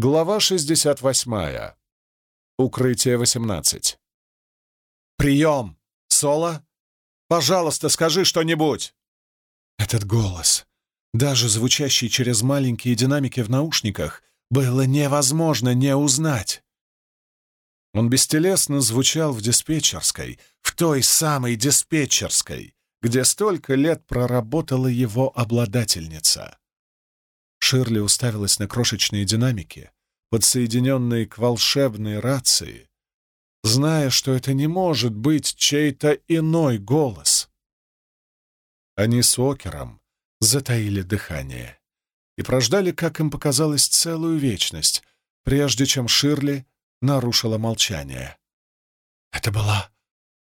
Глава 68. Укрытие 18. «Прием! Соло! Пожалуйста, скажи что-нибудь!» Этот голос, даже звучащий через маленькие динамики в наушниках, было невозможно не узнать. Он бестелесно звучал в диспетчерской, в той самой диспетчерской, где столько лет проработала его обладательница. Ширли уставилась на крошечные динамики, подсоединенные к волшебной рации, зная, что это не может быть чей-то иной голос. Они с Окером затаили дыхание и прождали, как им показалось, целую вечность, прежде чем Ширли нарушила молчание. «Это была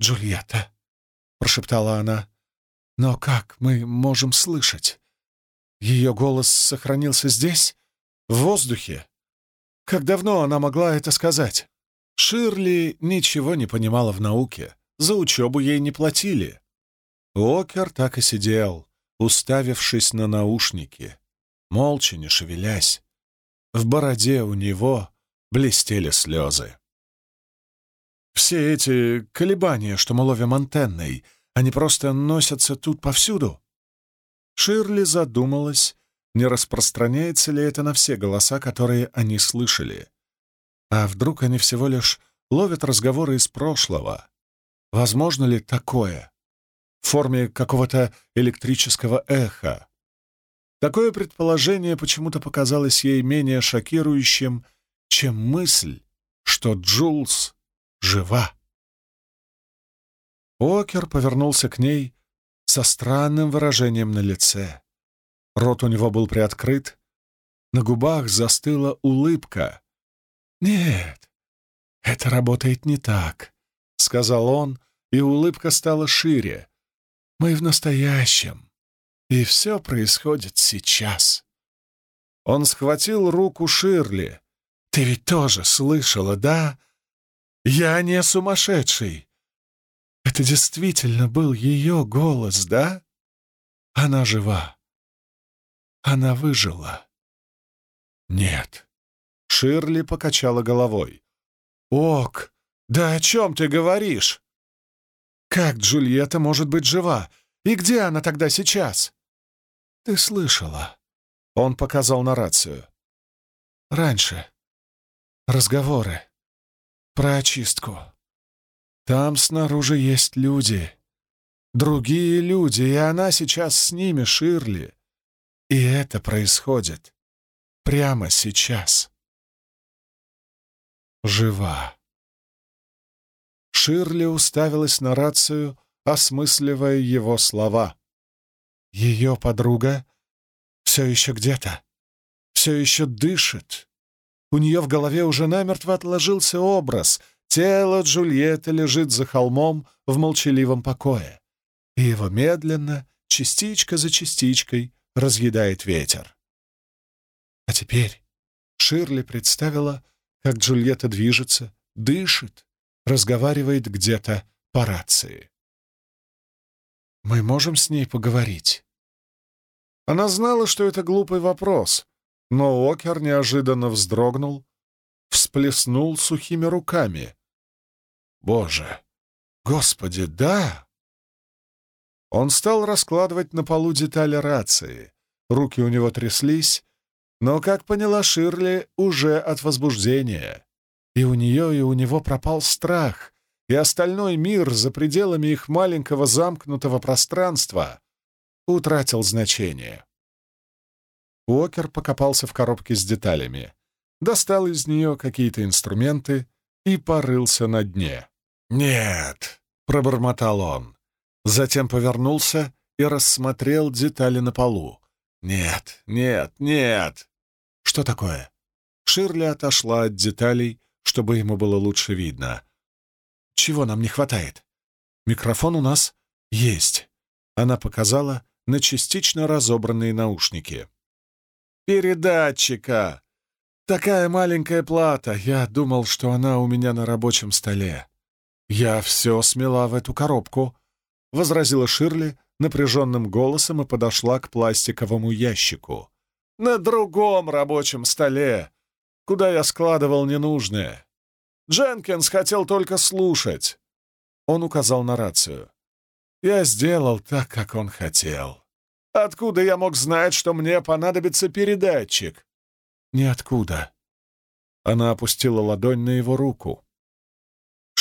Джульетта», — прошептала она. «Но как мы можем слышать? Ее голос сохранился здесь, в воздухе. Как давно она могла это сказать? Ширли ничего не понимала в науке, за учебу ей не платили. Окер так и сидел, уставившись на наушники, молча не шевелясь. В бороде у него блестели слезы. Все эти колебания, что мы ловим антенной, они просто носятся тут повсюду. Ширли задумалась, не распространяется ли это на все голоса, которые они слышали. А вдруг они всего лишь ловят разговоры из прошлого? Возможно ли такое? В форме какого-то электрического эха? Такое предположение почему-то показалось ей менее шокирующим, чем мысль, что Джулс жива. Окер повернулся к ней со странным выражением на лице. Рот у него был приоткрыт, на губах застыла улыбка. «Нет, это работает не так», — сказал он, и улыбка стала шире. «Мы в настоящем, и все происходит сейчас». Он схватил руку Ширли. «Ты ведь тоже слышала, да? Я не сумасшедший. Это действительно был ее голос, да? Она жива. Она выжила. Нет. Ширли покачала головой. Ок, да о чем ты говоришь? Как Джульетта может быть жива? И где она тогда сейчас? Ты слышала. Он показал на рацию. Раньше. Разговоры. Про очистку. Там снаружи есть люди. Другие люди, и она сейчас с ними, Ширли. И это происходит прямо сейчас. Жива. Ширли уставилась на рацию, осмысливая его слова. Ее подруга все еще где-то, все еще дышит. У нее в голове уже намертво отложился образ — Тело Джульетты лежит за холмом в молчаливом покое, и его медленно, частичка за частичкой, разъедает ветер. А теперь Ширли представила, как Джульетта движется, дышит, разговаривает где-то по рации. «Мы можем с ней поговорить?» Она знала, что это глупый вопрос, но Окер неожиданно вздрогнул, всплеснул сухими руками. «Боже! Господи, да!» Он стал раскладывать на полу детали рации. Руки у него тряслись, но, как поняла Ширли, уже от возбуждения. И у нее, и у него пропал страх, и остальной мир за пределами их маленького замкнутого пространства утратил значение. Уокер покопался в коробке с деталями достал из нее какие-то инструменты и порылся на дне. «Нет», — пробормотал он. Затем повернулся и рассмотрел детали на полу. «Нет, нет, нет!» «Что такое?» Ширли отошла от деталей, чтобы ему было лучше видно. «Чего нам не хватает?» «Микрофон у нас есть». Она показала на частично разобранные наушники. «Передатчика!» Такая маленькая плата. Я думал, что она у меня на рабочем столе. Я все смела в эту коробку, — возразила Ширли напряженным голосом и подошла к пластиковому ящику. На другом рабочем столе. куда я складывал ненужное. Дженкинс хотел только слушать. Он указал на рацию. Я сделал так, как он хотел. Откуда я мог знать, что мне понадобится передатчик? Ниоткуда. Она опустила ладонь на его руку.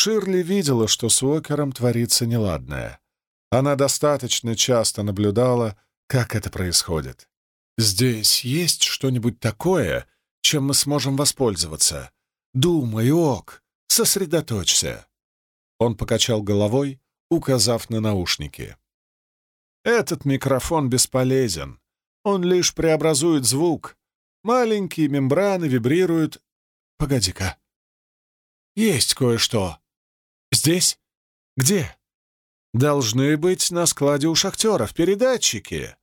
Ширли видела, что с Уокером творится неладное. Она достаточно часто наблюдала, как это происходит. «Здесь есть что-нибудь такое, чем мы сможем воспользоваться? Думай, Ок, сосредоточься!» Он покачал головой, указав на наушники. «Этот микрофон бесполезен. Он лишь преобразует звук. Маленькие мембраны вибрируют. Погоди-ка. Есть кое-что. Здесь? Где? Должны быть на складе у шахтеров передатчики.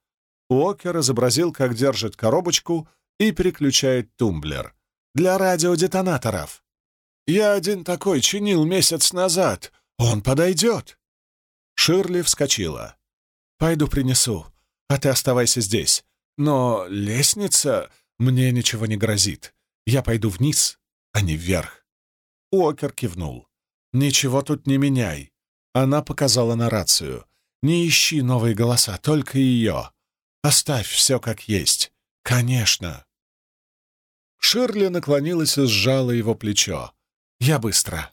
Уокер изобразил, как держит коробочку и переключает тумблер. Для радиодетонаторов. Я один такой чинил месяц назад. Он подойдет. Ширли вскочила. «Пойду принесу, а ты оставайся здесь. Но лестница... Мне ничего не грозит. Я пойду вниз, а не вверх». Уокер кивнул. «Ничего тут не меняй». Она показала на рацию. «Не ищи новые голоса, только ее. Оставь все как есть. Конечно». Ширли наклонилась и сжала его плечо. «Я быстро».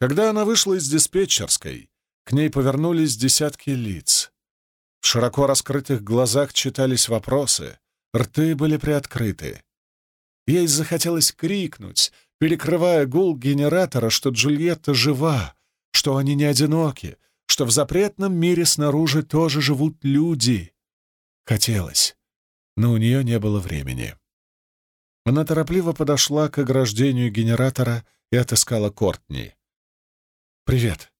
Когда она вышла из диспетчерской, к ней повернулись десятки лиц. В широко раскрытых глазах читались вопросы, рты были приоткрыты. Ей захотелось крикнуть, перекрывая гул генератора, что Джульетта жива, что они не одиноки, что в запретном мире снаружи тоже живут люди. Хотелось, но у нее не было времени. Она торопливо подошла к ограждению генератора и отыскала Кортни. «Привет.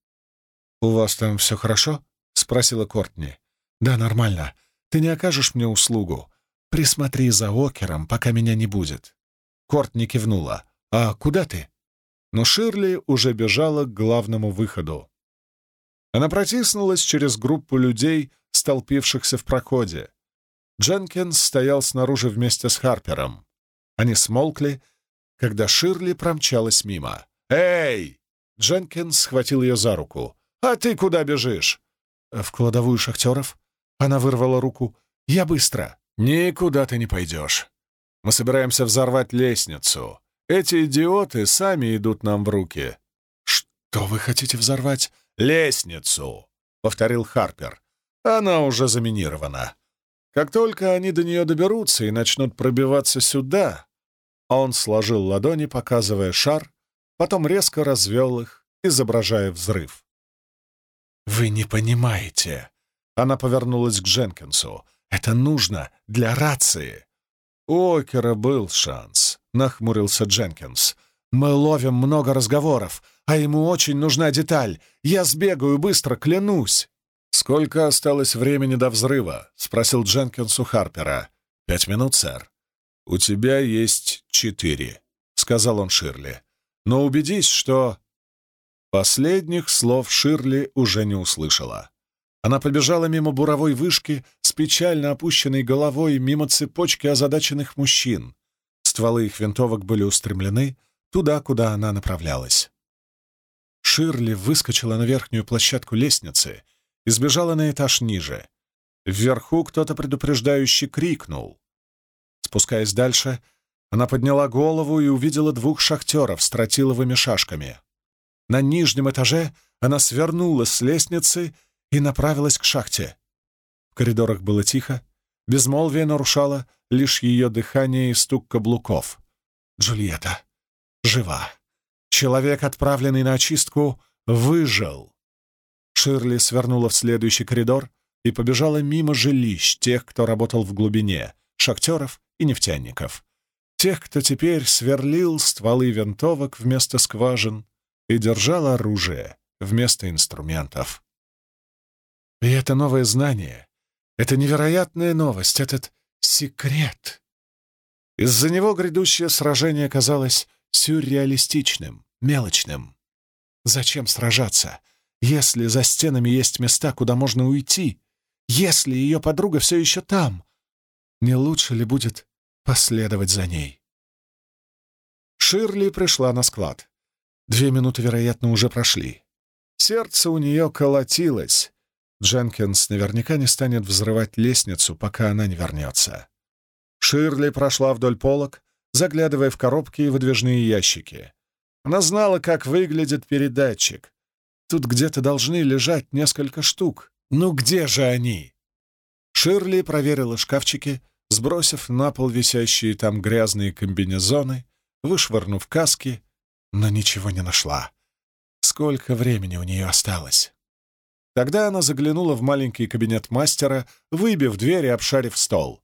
У вас там все хорошо?» — спросила Кортни. «Да, нормально. Ты не окажешь мне услугу. Присмотри за Окером, пока меня не будет». Кортни кивнула. «А куда ты?» Но Ширли уже бежала к главному выходу. Она протиснулась через группу людей, столпившихся в проходе. Дженкинс стоял снаружи вместе с Харпером. Они смолкли, когда Ширли промчалась мимо. «Эй!» Дженкинс схватил ее за руку. «А ты куда бежишь?» «В кладовую шахтеров». Она вырвала руку. «Я быстро». «Никуда ты не пойдешь. Мы собираемся взорвать лестницу. Эти идиоты сами идут нам в руки». «Что вы хотите взорвать?» «Лестницу», — повторил Харпер. «Она уже заминирована. Как только они до нее доберутся и начнут пробиваться сюда...» Он сложил ладони, показывая шар, потом резко развел их, изображая взрыв. «Вы не понимаете!» Она повернулась к Дженкинсу. «Это нужно для рации!» «У Окера был шанс», — нахмурился Дженкинс. «Мы ловим много разговоров, а ему очень нужна деталь. Я сбегаю быстро, клянусь!» «Сколько осталось времени до взрыва?» — спросил Дженкинс у Харпера. «Пять минут, сэр». «У тебя есть четыре», — сказал он Ширли. «Но убедись, что...» Последних слов Ширли уже не услышала. Она побежала мимо буровой вышки с печально опущенной головой, мимо цепочки озадаченных мужчин. Стволы их винтовок были устремлены туда, куда она направлялась. Ширли выскочила на верхнюю площадку лестницы и сбежала на этаж ниже. Вверху кто-то предупреждающе крикнул. Спускаясь дальше, она подняла голову и увидела двух шахтеров с тротиловыми шашками. На нижнем этаже она свернула с лестницы и направилась к шахте. В коридорах было тихо, безмолвие нарушало лишь ее дыхание и стук каблуков. Джульетта жива. Человек, отправленный на очистку, выжил. Ширли свернула в следующий коридор и побежала мимо жилищ тех, кто работал в глубине, шахтеров и нефтяников. Тех, кто теперь сверлил стволы винтовок вместо скважин, и держал оружие вместо инструментов. И это новое знание, это невероятная новость, этот секрет. Из-за него грядущее сражение казалось сюрреалистичным, мелочным. Зачем сражаться, если за стенами есть места, куда можно уйти, если ее подруга все еще там? Не лучше ли будет последовать за ней? Ширли пришла на склад. Две минуты, вероятно, уже прошли. Сердце у нее колотилось. Дженкинс наверняка не станет взрывать лестницу, пока она не вернется. Ширли прошла вдоль полок, заглядывая в коробки и выдвижные ящики. Она знала, как выглядит передатчик. Тут где-то должны лежать несколько штук. Ну где же они? Ширли проверила шкафчики, сбросив на пол висящие там грязные комбинезоны, вышвырнув каски, но ничего не нашла. Сколько времени у нее осталось? Тогда она заглянула в маленький кабинет мастера, выбив дверь и обшарив стол.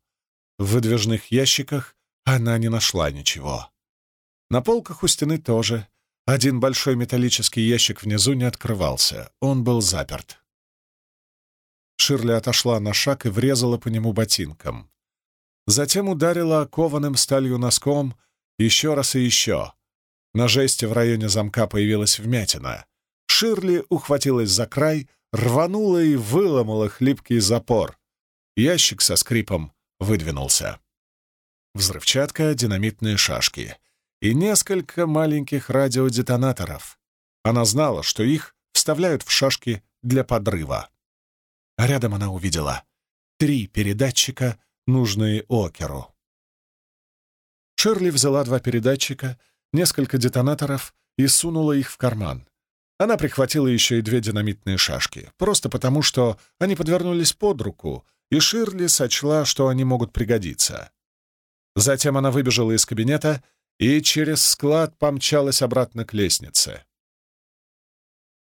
В выдвижных ящиках она не нашла ничего. На полках у стены тоже. Один большой металлический ящик внизу не открывался, он был заперт. Ширли отошла на шаг и врезала по нему ботинком. Затем ударила окованным сталью носком еще раз и еще. На жесте в районе замка появилась вмятина. Ширли ухватилась за край, рванула и выломала хлипкий запор. Ящик со скрипом выдвинулся. Взрывчатка, динамитные шашки и несколько маленьких радиодетонаторов. Она знала, что их вставляют в шашки для подрыва. А рядом она увидела три передатчика, нужные Океру. Ширли взяла два передатчика, несколько детонаторов и сунула их в карман. Она прихватила еще и две динамитные шашки, просто потому что они подвернулись под руку, и Ширли сочла, что они могут пригодиться. Затем она выбежала из кабинета и через склад помчалась обратно к лестнице.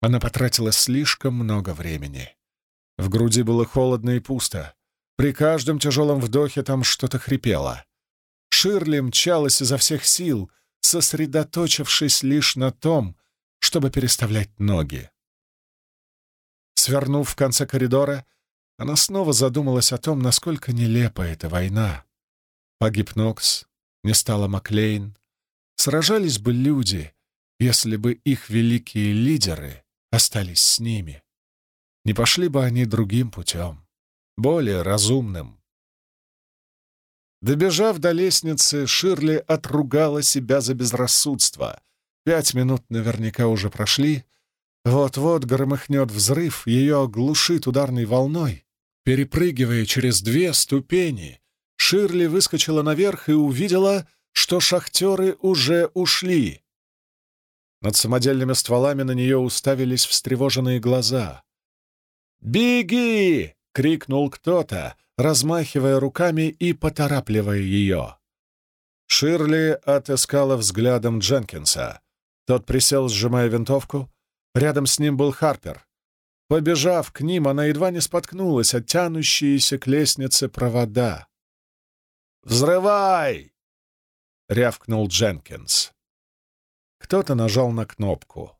Она потратила слишком много времени. В груди было холодно и пусто. При каждом тяжелом вдохе там что-то хрипело. Ширли мчалась изо всех сил, сосредоточившись лишь на том, чтобы переставлять ноги. Свернув в конце коридора, она снова задумалась о том, насколько нелепа эта война. Погиб Нокс, не стало Маклейн. Сражались бы люди, если бы их великие лидеры остались с ними. Не пошли бы они другим путем, более разумным. Добежав до лестницы, Ширли отругала себя за безрассудство. Пять минут наверняка уже прошли. Вот-вот громыхнет взрыв, ее оглушит ударной волной. Перепрыгивая через две ступени, Ширли выскочила наверх и увидела, что шахтеры уже ушли. Над самодельными стволами на нее уставились встревоженные глаза. «Беги!» — крикнул кто-то, размахивая руками и поторапливая ее. Ширли отыскала взглядом Дженкинса. Тот присел, сжимая винтовку. Рядом с ним был Харпер. Побежав к ним, она едва не споткнулась от тянущиеся к лестнице провода. «Взрывай!» — рявкнул Дженкинс. Кто-то нажал на кнопку.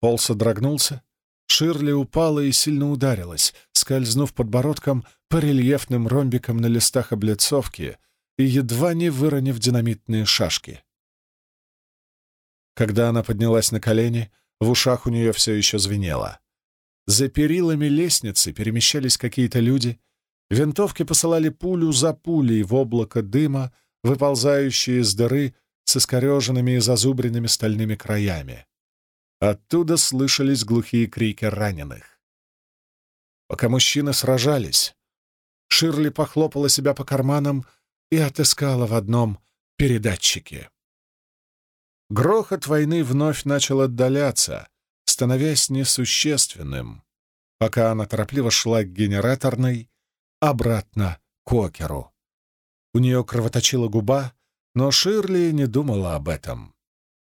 Пол содрогнулся, Ширли упала и сильно ударилась, скользнув подбородком по рельефным ромбикам на листах облицовки и едва не выронив динамитные шашки. Когда она поднялась на колени, в ушах у нее все еще звенело. За перилами лестницы перемещались какие-то люди, Винтовки посылали пулю за пулей в облако дыма, выползающие из дыры с искореженными и зазубренными стальными краями. Оттуда слышались глухие крики раненых. Пока мужчины сражались, Ширли похлопала себя по карманам и отыскала в одном передатчике. Грохот войны вновь начал отдаляться, становясь несущественным, пока она торопливо шла к генераторной обратно к Океру. У нее кровоточила губа, но Ширли не думала об этом.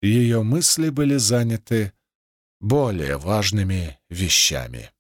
Ее мысли были заняты более важными вещами.